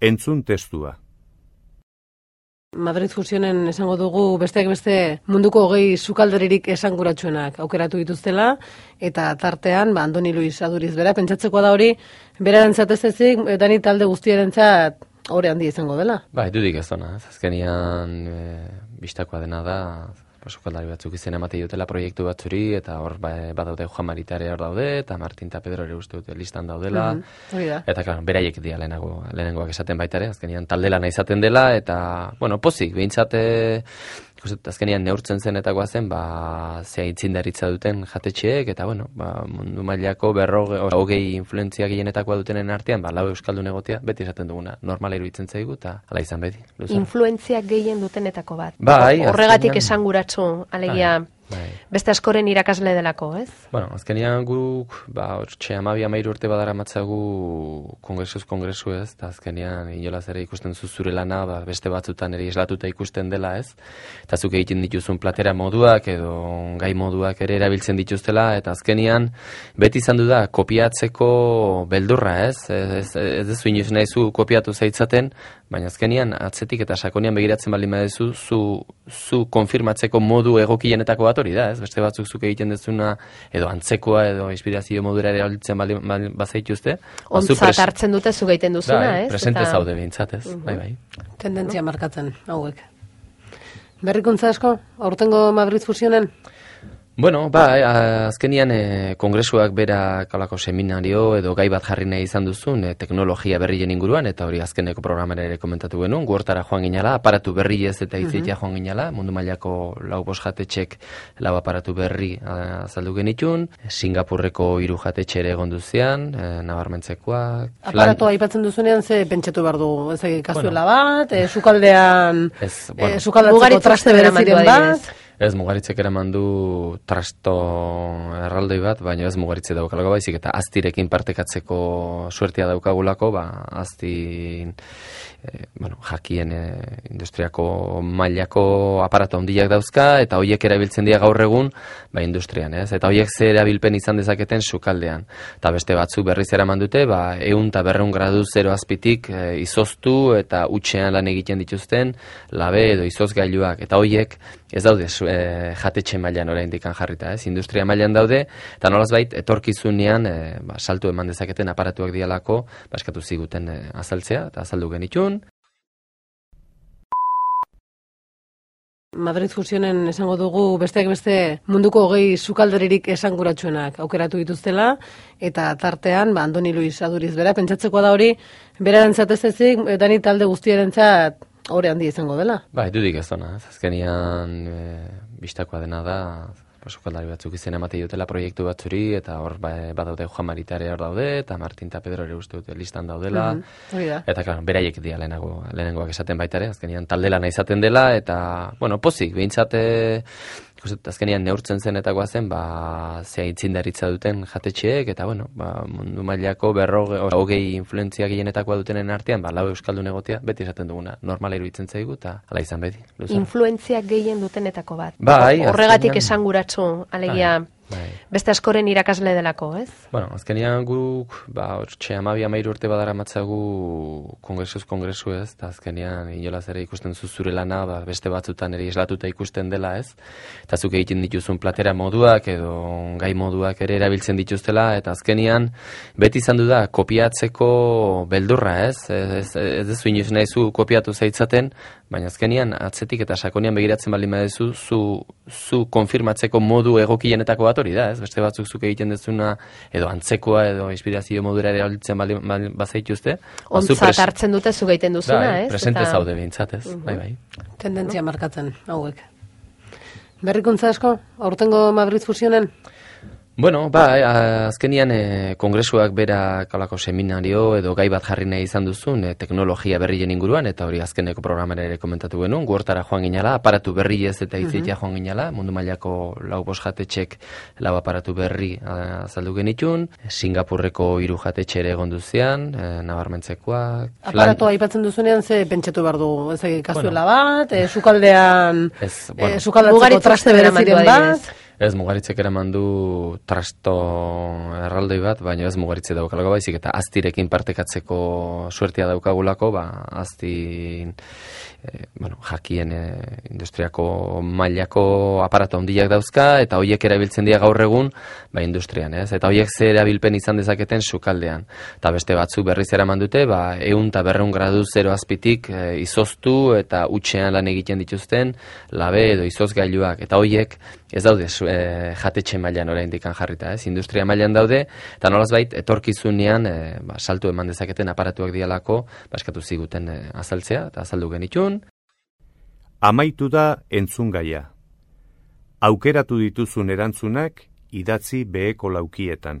Entzun testua. Madrid Fusionen esango dugu besteak beste munduko hogei sukalderirik esanguratsuenak aukeratu dituztela eta tartean ba Andoni Luis Aduriz bera pentsatzeko da hori berarentzat ez ezik dani talde guztierentzat hori handi izango dela. Ba, dudik ez dona, azkenian e, bistakoa dena da, sukaldari batzuk izen emate dutela proiektu batzuri, eta hor ba, badaude Juan Maritare hor daude, eta Martin eta Pedro ere uste dute listan daudela. Mm -hmm. Eta, claro, beraiek dia lehenago, lehenengoak esaten baitare, azkenian taldelana izaten dela, eta, bueno, pozik, behintzate, ikusten azkenean neurtzen zen, ba, zea itzindaritza duten jatetxeek, eta bueno, ba, mundu mailako berroge, hogei influentzia gehienetakoa dutenen artean, ba, lau euskaldun egotea, beti esaten duguna, normala iruditzen zaigu, eta ala izan beti. Influentzia gehien dutenetako bat. Bai, Horregatik esanguratsu, alegia, bai. Bai. Beste askoren irakasle delako, ez? Bueno, azkenean guk, ba, ortxe amabi amairu urte badara matzagu kongresuz kongresu ez, eta azkenean inolaz ere ikusten zuzure lana, ba, beste batzutan ere eslatuta ikusten dela ez, eta zuk egiten dituzun platera moduak edo gai moduak ere erabiltzen dituztela, eta azkenean beti izan du da kopiatzeko beldurra ez, ez, ez, ez, ez inoiz nahi zu kopiatu zaitzaten, baina azkenean atzetik eta sakonean begiratzen baldin badezu zu, zu konfirmatzeko modu egokienetako bat hori da, ez? Beste batzuk zuk egiten dezuna edo antzekoa edo inspirazio modura ere olitzen baldin bazaituzte. Ba, Ontzat hartzen dute zu egiten duzuna, bai, ez? Presente eta... zaude behintzat, ez? Uh Bai, bai. Tendentzia markatzen, hauek. Berrikuntza asko, aurtengo Madrid fusionen? Bueno, ba, azkenian e, kongresuak bera kalako seminario edo gai bat jarri nahi izan duzun e, teknologia berrien inguruan, eta hori azkeneko programera ere komentatu genuen, guortara joan ginala, aparatu berri ez eta izitia joan ginala, mundu mailako lau bos jatetxek lau aparatu berri azaldu genitun, Singapurreko hiru jatetxe ere egon duzian, e, nabarmentzekoak. Aparatu aipatzen duzunean ze pentsatu behar du, ez kazuela bueno. bat, e, sukaldean, ez, bueno, e, sukaldatzeko traste bereziren bat, Ez mugaritzek eraman du trasto erraldoi bat, baina ez mugaritze daukalako baizik eta aztirekin partekatzeko suertia daukagulako, ba, aztin e, bueno, jakien e, industriako mailako aparatu handiak dauzka, eta hoiek erabiltzen dira gaur egun, ba, industrian, ez? Eta hoiek zer erabilpen izan dezaketen sukaldean. Eta beste batzuk berriz eraman dute, ba, eun eta berreun gradu zero azpitik e, izoztu eta utxean lan egiten dituzten, labe edo izozgailuak. Eta hoiek ez daude e, jatetxe mailan oraindik jarrita, ez? Industria mailan daude, eta nolaz bait, etorkizunean, e, ba, saltu eman dezaketen aparatuak dialako, ba, eskatu ziguten e, azaltzea, eta azaldu genitun, Madrid Fusionen esango dugu besteak beste munduko hogei sukalderirik esanguratsuenak aukeratu dituztela eta tartean ba Andoni Luis Aduriz bera pentsatzeko da hori berarentzat ez ezik dani talde guztierentzat hori handi izango dela. Bai, dudik ez dona, azkenian e, bistakoa dena da sukaldari batzuk izen emate dutela proiektu batzuri, eta hor ba, badaude Juan Maritare hor daude, eta Martin eta Pedro ere uste dute listan daudela. Mm -hmm. Eta, claro, beraiek dia lehenago, lehenengoak esaten baitare, azkenean taldela izaten dela, eta, bueno, pozik, behintzate Ikustet, azkenean neurtzen zen, ba, zea itzindaritza duten jatetxeek, eta bueno, ba, mundu mailako berroge, hogei influentzia gehienetakoa dutenen artean, ba, lau euskaldun egotea, beti esaten duguna, normala iruditzen zaigu, eta ala izan beti. luzaro. Influentziak gehien dutenetako bat. Bai, Horregatik azkenean- esanguratsu, alegia, Bai. Beste askoren irakasle delako, ez? Bueno, azkenean guk, ba, hortxe amabi amairu urte badara matzagu kongresuz kongresu ez, eta azkenean inolaz ere ikusten zu zure lana, ba, beste batzutan ere islatuta ikusten dela ez, eta zuk egiten dituzun platera moduak edo gai moduak ere erabiltzen dituztela, eta azkenean beti izan du da kopiatzeko beldurra ez, ez, ez, ez duzu inoiz nahi zu kopiatu zaitzaten, baina azkenean atzetik eta sakonean begiratzen baldin badezu, zu, zu konfirmatzeko modu egokienetako bat hori da, ez? Beste batzuk zuk egiten dezuna edo antzekoa edo inspirazio modura ere erabiltzen baldin baldin bazaituzte. ba, Ontzat pres- hartzen dute zu egiten duzuna, bai, ez? Presente Eta- zaude behintzat, ez? Bai, bai. Tendentzia markatzen, hauek. Berrikuntza asko, aurtengo Madrid fusionen? Bueno, ba, azkenian e, kongresuak bera kalako seminario edo gai bat jarri nahi izan duzun e, teknologia berrien inguruan, eta hori azkeneko programan ere komentatu genuen, guortara joan ginala, aparatu berri ez eta izitea joan ginala, mundu mailako lau bos jatetxek lau aparatu berri a, azaldu genitun, Singapurreko hiru jatetxe ere egon duzian, e, nabarmentzekoak, Aparatua aipatzen duzunean ze pentsatu behar du, ez egin kazuela bat, e, sukaldean, Ez, bueno, bueno. e, sukaldatzeko Mugaritza traste bereziren mandu bat, adibidez. Ez mugaritzek eraman du trasto erraldoi bat, baina ez mugaritze daukalako baizik eta aztirekin partekatzeko suertia daukagulako, ba, aztin e, bueno, jakien e, industriako mailako aparatu handiak dauzka, eta hoiek erabiltzen dira gaur egun, ba, industrian, ez? Eta hoiek ze erabilpen izan dezaketen sukaldean. Eta beste batzuk berriz eraman dute, ba, eun eta berreun gradu zero azpitik e, izoztu eta utxean lan egiten dituzten, labe edo izozgailuak, eta hoiek ez daude e, jatetxe mailan oraindik jarrita, ez? Industria mailan daude, eta nolazbait etorkizunean e, ba, saltu eman dezaketen aparatuak dialako, ba, eskatu ziguten e, azaltzea, eta azaldu genitun, Amaitu da entzungaia. Aukeratu dituzun erantzunak idatzi beheko laukietan.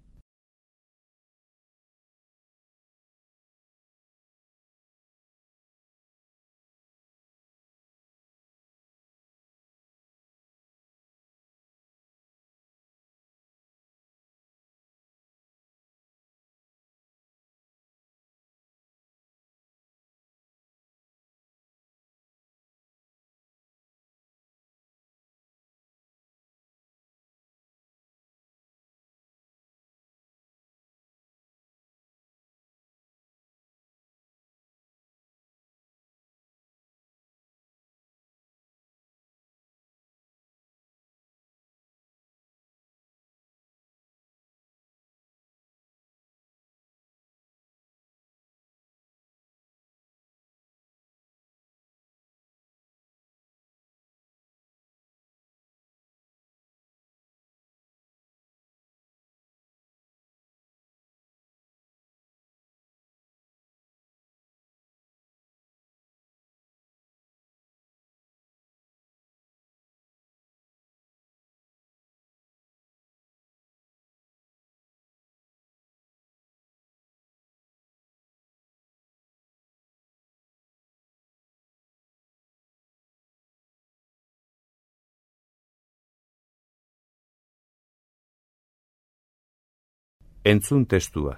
Entzun testua.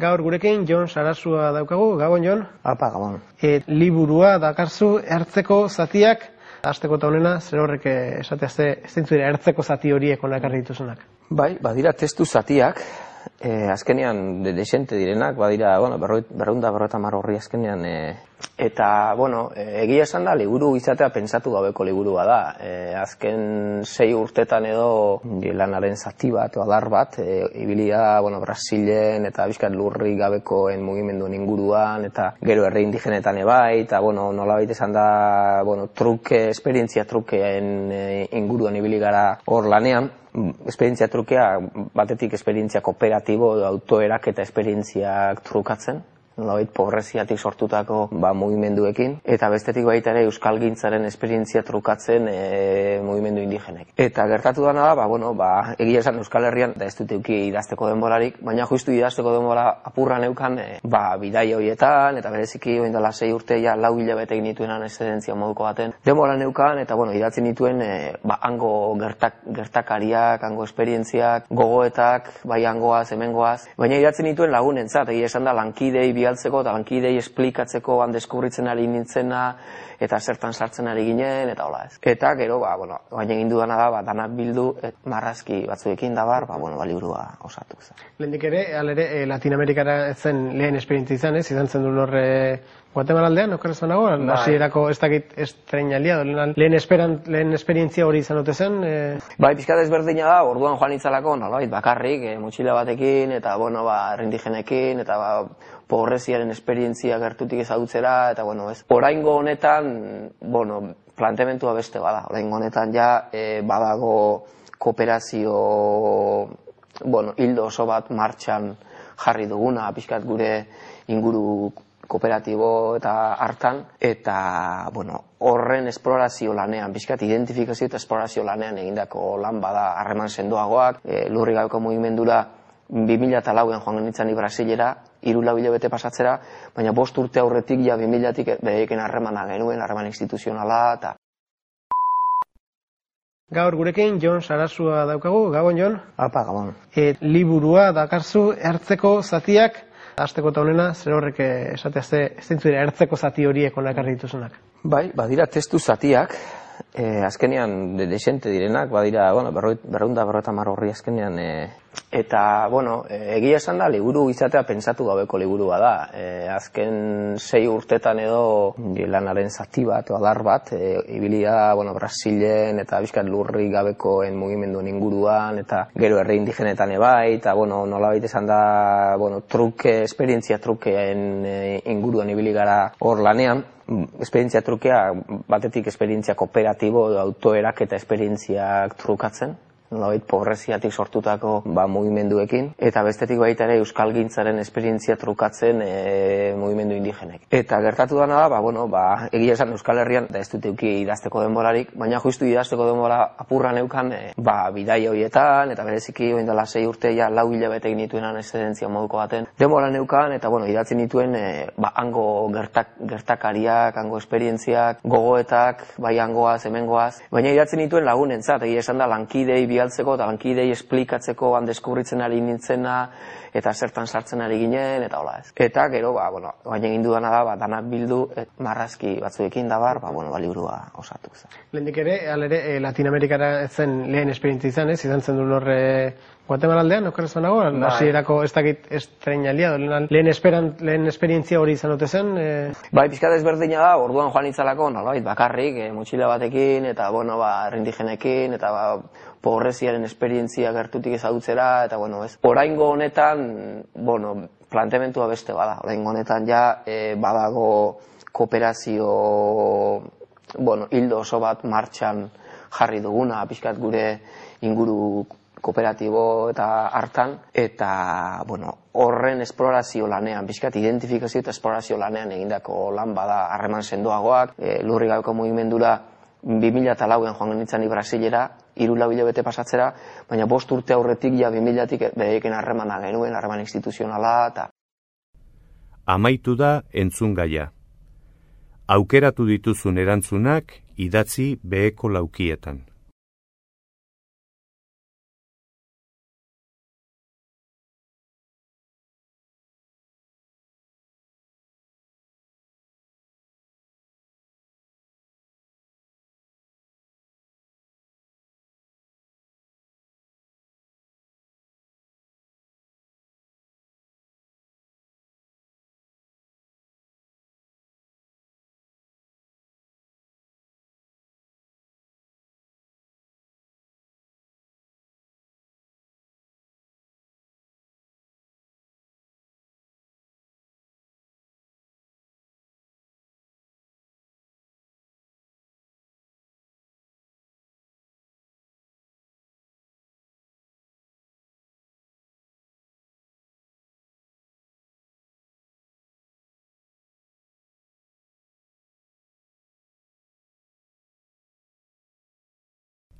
Gaur gurekin Jon Sarasua daukagu, gabon Jon. Apa, gabon. E, liburua dakarzu ertzeko zatiak, azteko eta honena, zer horrek eh, esatea ze, zeintzu dira ertzeko zati horiek onakarri dituzunak. Bai, badira testu zatiak, e, azkenean de desente direnak, badira, bueno, berreunda berroita horri azkenean, e, eta, bueno, e, egia esan da, liburu izatea pentsatu gabeko liburua da. E, azken sei urtetan edo lanaren zati bat, adar bat, e, ibilia, bueno, Brasilen eta bizkat lurri gabekoen mugimenduen inguruan, eta gero herri indigenetan ebai, eta, bueno, nolabait esan da, bueno, truke, esperientzia trukeen e, inguruan ibili gara hor lanean, esperientzia trukea, batetik esperientzia kooperatibo, autoerak eta esperientziak trukatzen, nolabait pobreziatik sortutako ba, mugimenduekin, eta bestetik baita ere Euskal Gintzaren esperientzia trukatzen e, mugimendu indigenek. Eta gertatu dana da, ba, bueno, ba, egia esan Euskal Herrian, da ez dut euki idazteko denborarik, baina justu idazteko denbora apurra neukan, e, ba, bidai horietan, eta bereziki oin dela sei urte ja lau hilabetek nituenan esedentzia moduko baten. Denbora neukan, eta bueno, idatzen nituen, e, ba, hango gertak, gertakariak, hango esperientziak, gogoetak, bai hangoaz, hemengoaz, baina idatzen nituen lagunentzat, egia esan da lankidei bialtzeko eta lankidei esplikatzeko han deskubritzen ari nintzena eta zertan sartzen ari ginen eta hola ez. Eta gero ba bueno, baina egin dudana da ba danak bildu et, marrazki batzuekin da bar, ba bueno, ba liburua osatu. Lehendik ere, alere, e, Latinamerikara ez zen lehen esperientzia izan, ez? Izan zen duen horre Guatemala aldean, okeraz nago, Bai. hasierako ez dakit estreinalia, lehen, esperan, lehen esperientzia hori izan dute zen, e, Bai, pizkat ezberdina da, orduan joan itzalako, nolabait, bakarrik, e, motxila batekin, eta, bueno, ba, errindigenekin, eta, ba, pobreziaren esperientzia gertutik ezagutzera, eta, bueno, ez. Oraingo honetan, bueno, plantementua beste bada. Oraingo honetan ja, e, badago kooperazio, bueno, hildo oso bat martxan jarri duguna, pixkat gure inguru kooperatibo eta hartan, eta, bueno, horren esplorazio lanean, pixkat identifikazio eta esplorazio lanean egindako lan bada harreman sendoagoak, e, lurri gabeko mugimendura 2004an joan genitzen ni Brasilera, hiru lau hilabete pasatzera, baina bost urte aurretik ja 2000tik bereiken harremana genuen, harreman instituzionala eta gaur gurekin Jon Sarasua daukagu, gabon Jon. apa, gabon. E, liburua dakarzu ertzeko zatiak, azteko eta honena, zer horrek eh, esatea ze, zeintzu dira ertzeko zati horiek onakarri dituzunak. Bai, badira testu zatiak, e, azkenean de desente direnak, badira, bueno, berreunda berroeta horri azkenean, e, eta, bueno, e, egia esan da, liburu izatea pentsatu gabeko liburua da. E, azken sei urtetan edo lanaren zati bat, adar bat, e, ibilia, bueno, Brasilen eta bizkat lurri gabekoen mugimenduen inguruan, eta gero herri indigenetan ebai, eta, bueno, nolabait esan da, bueno, truke, esperientzia trukeen e, inguruan ibili gara hor lanean, esperientzia trukea, batetik esperientzia kooperatibo, autoerak eta esperientziak trukatzen, nolabait pobreziatik sortutako ba, mugimenduekin, eta bestetik baita ere Euskal Gintzaren esperientzia trukatzen e, mugimendu indigenek. Eta gertatu dana da, ba, bueno, ba, egia esan Euskal Herrian, da ez dut euki idazteko denborarik, baina justu idazteko denbora apurra neukan, e, ba, bidai horietan, eta bereziki oin dela sei urte ja lau hilabete nituenan esedentzia moduko baten. Denbora neukan, eta bueno, idatzen nituen, e, ba, hango gertak, gertakariak, hango esperientziak, gogoetak, bai hangoaz, hemengoaz, baina idatzen nituen lagunentzat, egia esan da lankidei bialtzeko eta lankidei esplikatzeko han deskubritzen ari nintzena eta zertan sartzen ari ginen eta hola ez. Eta gero ba bueno, baina egin dudana da ba danak bildu et, marrazki batzuekin da bar, ba bueno, ba liburua osatu zen. Lehendik ere, alere, e, Latinamerikara ez zen lehen esperientzia izan, ez? Izan zen duen horre Guatemala aldean, okeraz nago, Bai. hasierako ez dakit estreinalia, lehen, esperan, lehen esperientzia hori izan dute zen, e, Bai, pizkat ezberdina da, orduan joan itzalako, nolabait, bakarrik, e, motxila batekin, eta, bueno, ba, errindigenekin, eta, ba, pobreziaren esperientzia gertutik ezagutzera, eta, bueno, ez. Oraingo honetan, bueno, plantementua beste bada, oraingo honetan ja, e, badago kooperazio, bueno, hildo oso bat martxan jarri duguna, pixkat gure inguru kooperatibo eta hartan, eta, bueno, horren esplorazio lanean, pixkat identifikazio eta esplorazio lanean egindako lan bada harreman sendoagoak, e, lurri gabeko mugimendura 2004an joan genitzen ni Brasilera, hiru lau hilabete pasatzera, baina bost urte aurretik ja 2000tik bereiken harremana genuen, harreman instituzionala, eta Amaitu da entzun gaia. Aukeratu dituzun erantzunak idatzi beheko laukietan.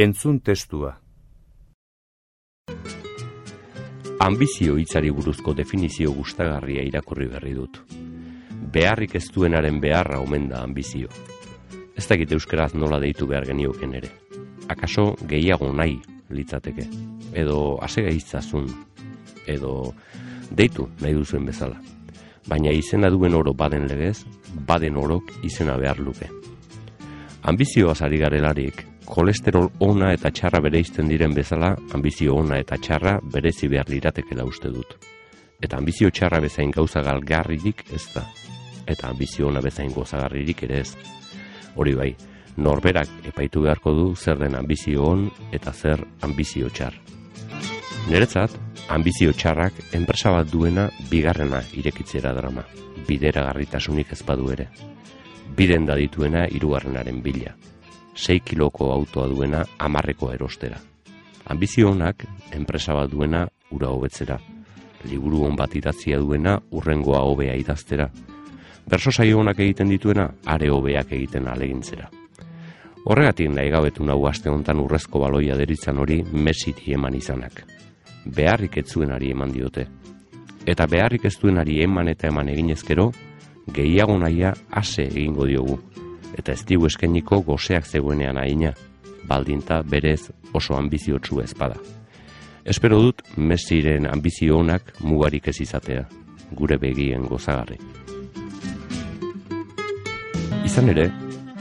Entzun testua. Ambizio hitzari buruzko definizio gustagarria irakurri berri dut. Beharrik ez duenaren beharra omen da ambizio. Ez dakit euskaraz nola deitu behar genioken ere. Akaso gehiago nahi litzateke. Edo asega itzazun. Edo deitu nahi duzuen bezala. Baina izena duen oro baden legez, baden orok izena behar luke. Ambizioa ari garelarik, kolesterol ona eta txarra bereizten diren bezala, ambizio ona eta txarra berezi behar liratekela uste dut. Eta ambizio txarra bezain gauza galgarririk ez da. Eta ambizio ona bezain gozagarririk ere ez. Hori bai, norberak epaitu beharko du zer den ambizio on eta zer ambizio txar. Neretzat, ambizio txarrak enpresa bat duena bigarrena irekitzera drama. Bidera garritasunik ez badu ere. Biden da dituena irugarrenaren bila. 6 kiloko autoa duena amarreko erostera. Ambizio honak, enpresa bat duena ura hobetzera. Liburu hon bat idatzia duena urrengoa hobea idaztera. Berso saio honak egiten dituena, are hobeak egiten alegintzera. Horregatik nahi gabetu nahu aste hontan urrezko baloia deritzan hori mesiti eman izanak. Beharrik ez ari eman diote. Eta beharrik ez duenari eman eta eman eginezkero, gehiago nahia ase egingo diogu eta ez digu eskeniko goseak zegoenean aina, baldinta berez oso ambiziotsu ezpada. Espero dut Messiren ambizio honak mugarik ez izatea, gure begien gozagarri. Izan ere,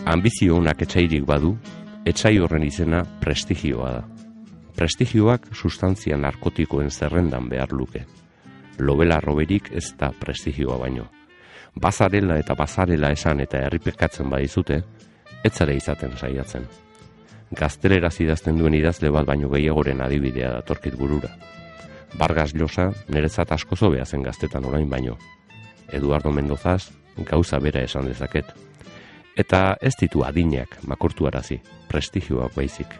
ambizio honak etxairik badu, etxai horren izena prestigioa da. Prestigioak sustantzia narkotikoen zerrendan behar luke. Lobela roberik ez da prestigioa baino bazarela eta bazarela esan eta herripekatzen badizute, etzare izaten saiatzen. Gaztelera zidazten duen idazle bat baino gehiagoren adibidea datorkit burura. Bargas Llosa nerezat asko zobea zen gaztetan orain baino. Eduardo Mendozaz gauza bera esan dezaket. Eta ez ditu adinak makurtu arazi, prestigioak baizik.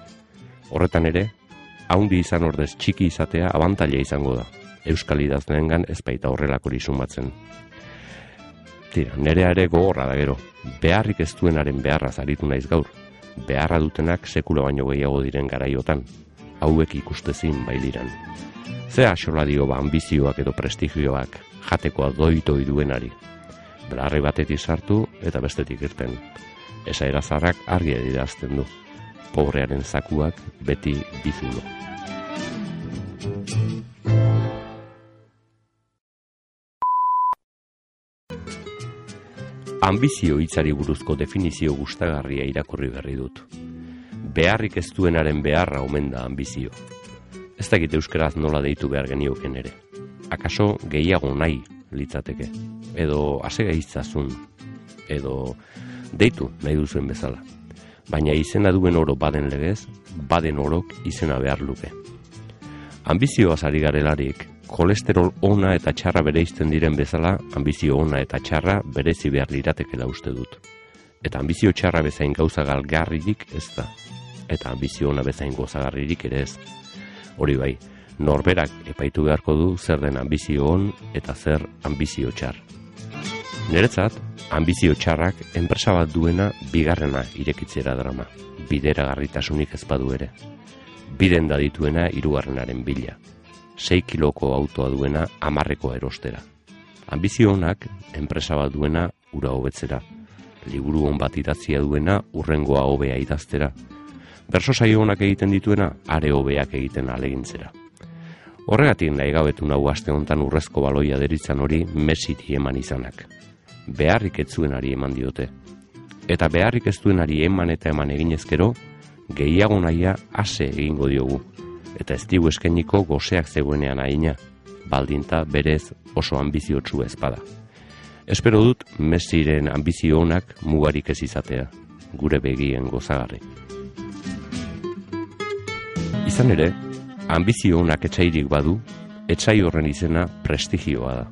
Horretan ere, haundi izan ordez txiki izatea abantaila izango da. Euskal idazleengan ez baita horrelako sumatzen. Tira, nerea ere gogorra da gero, beharrik ez duenaren beharra zaritu naiz gaur, beharra dutenak sekula baino gehiago diren garaiotan, hauek ikustezin bailiran. Ze asola dio ba ambizioak edo prestigioak jatekoa doito duenari. Belarri batetik sartu eta bestetik irten. Esa erazarrak argi edirazten du. Pobrearen zakuak beti bizulo. Ambizio hitzari buruzko definizio gustagarria irakurri berri dut. Beharrik ez duenaren beharra omen da ambizio. Ez dakit euskaraz nola deitu behar genioken ere. Akaso gehiago nahi litzateke. Edo asega itzazun. Edo deitu nahi duzuen bezala. Baina izena duen oro baden legez, baden orok izena behar luke. Ambizioa zari garelarik, kolesterol ona eta txarra bereizten diren bezala, ambizio ona eta txarra berezi behar liratekela uste dut. Eta ambizio txarra bezain gauza galgarririk ez da. Eta ambizio ona bezain gozagarririk ere ez. Hori bai, norberak epaitu beharko du zer den ambizio on eta zer ambizio txar. Neretzat, ambizio txarrak enpresa bat duena bigarrena irekitzera drama. Bidera garritasunik ez badu ere. Biden da dituena irugarrenaren bila. 6 kiloko autoa duena amarreko erostera. Ambizio honak, enpresa bat duena ura hobetzera. Liburu hon bat idatzia duena urrengoa hobea idaztera. Berso saio honak egiten dituena, are hobeak egiten alegintzera. Horregatik nahi gabetu nahu aste honetan urrezko baloia deritzan hori mesiti eman izanak. Beharrik ez zuenari eman diote. Eta beharrik ez duenari eman eta eman eginezkero, gehiago nahia ase egingo diogu. Eta ez digu eskeniko goseak zegoenean aina, baldinta berez oso ambiziotsu ezpada. Espero dut mesiren ambizio honak mugarik ez izatea, gure begien gozagarri. Izan ere, Ambizio honak etxairik badu, etxai horren izena prestigioa da.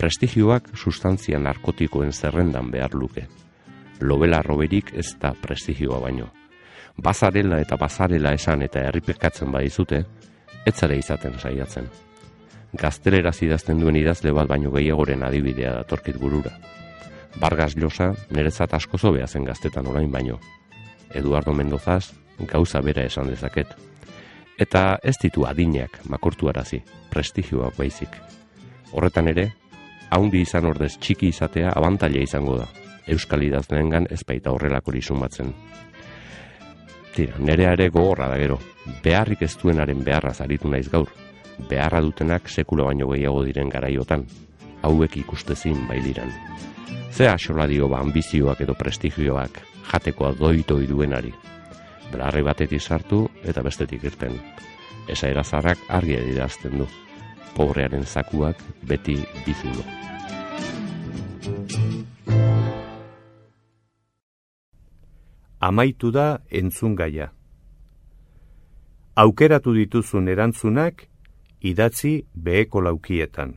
Prestigioak sustantzia narkotikoen zerrendan behar luke. Lobela roberik ez da prestigioa baino. Bazarela eta bazarela esan eta herripekatzen badizute, etzare izaten saiatzen. Gaztelera zidazten duen idazle bat baino gehiagoren adibidea datorkit burura. Bargas Llosa nerezat asko zobea zen gaztetan orain baino. Eduardo Mendozaz gauza bera esan dezaket eta ez ditu adinak makurtu arazi, prestigioak baizik. Horretan ere, haundi izan ordez txiki izatea abantaila izango da, euskal idazlengan ez baita horrelako batzen. Tira, nerea ere gogorra da gero, beharrik ez duenaren beharra zaritu naiz gaur, beharra dutenak sekula baino gehiago diren garaiotan, hauek ikustezin bailiran. Zea asola dio ba ambizioak edo prestigioak, jatekoa doito iduenari, belarri batetik sartu eta bestetik irten. Esa erazarrak argi edirazten du. Pobrearen zakuak beti bizulo. Amaitu da entzun gaia. Aukeratu dituzun erantzunak idatzi beheko laukietan.